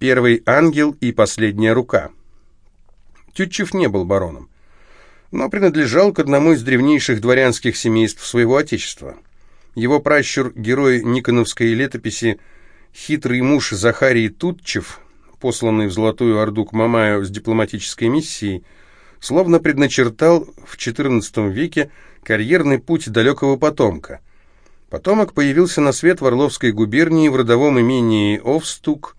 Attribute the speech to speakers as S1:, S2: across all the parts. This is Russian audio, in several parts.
S1: Первый ангел и последняя рука. Тютчев не был бароном, но принадлежал к одному из древнейших дворянских семейств своего отечества. Его пращур, герой Никоновской летописи, хитрый муж Захарий Тутчев, посланный в Золотую Орду к Мамаю с дипломатической миссией, словно предначертал в XIV веке карьерный путь далекого потомка. Потомок появился на свет в Орловской губернии в родовом имении Овстук,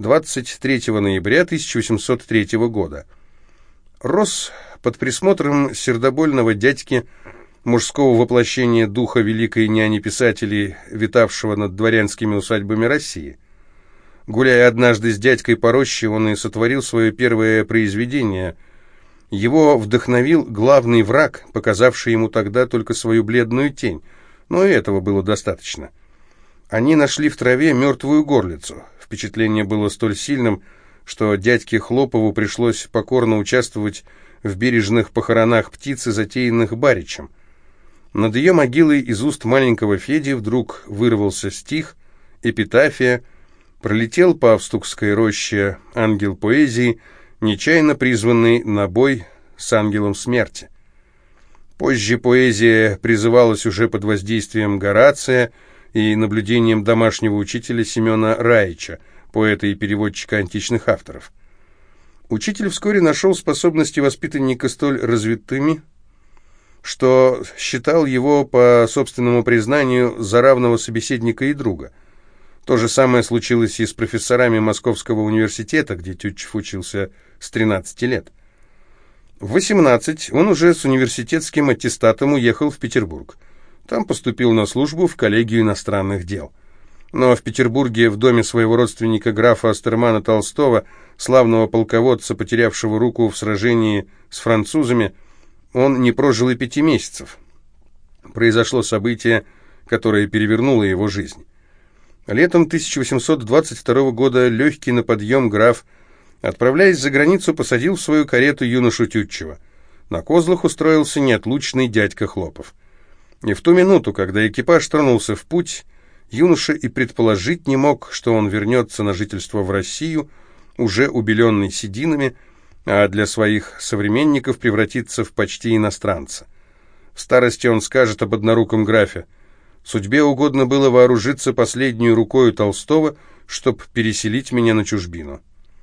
S1: 23 ноября 1803 года. Рос под присмотром сердобольного дядьки, мужского воплощения духа великой няни-писателей, витавшего над дворянскими усадьбами России. Гуляя однажды с дядькой по роще, он и сотворил свое первое произведение. Его вдохновил главный враг, показавший ему тогда только свою бледную тень, но и этого было достаточно. Они нашли в траве мертвую горлицу. Впечатление было столь сильным, что дядьке Хлопову пришлось покорно участвовать в бережных похоронах птицы, затеянных Баричем. Над ее могилой из уст маленького Феди вдруг вырвался стих, эпитафия, пролетел по Австукской роще ангел поэзии, нечаянно призванный на бой с ангелом смерти. Позже поэзия призывалась уже под воздействием Горация – и наблюдением домашнего учителя Семена Раича, поэта и переводчика античных авторов. Учитель вскоре нашел способности воспитанника столь развитыми, что считал его, по собственному признанию, за равного собеседника и друга. То же самое случилось и с профессорами Московского университета, где Тютчев учился с 13 лет. В 18 он уже с университетским аттестатом уехал в Петербург. Там поступил на службу в коллегию иностранных дел. Но в Петербурге, в доме своего родственника графа Астермана Толстого, славного полководца, потерявшего руку в сражении с французами, он не прожил и пяти месяцев. Произошло событие, которое перевернуло его жизнь. Летом 1822 года легкий на подъем граф, отправляясь за границу, посадил в свою карету юношу Тютчева. На козлах устроился неотлучный дядька Хлопов. И в ту минуту, когда экипаж тронулся в путь, юноша и предположить не мог, что он вернется на жительство в Россию, уже убеленный сединами, а для своих современников превратится в почти иностранца. В старости он скажет об одноруком графе. Судьбе угодно было вооружиться последнюю рукою Толстого, чтоб переселить меня на чужбину.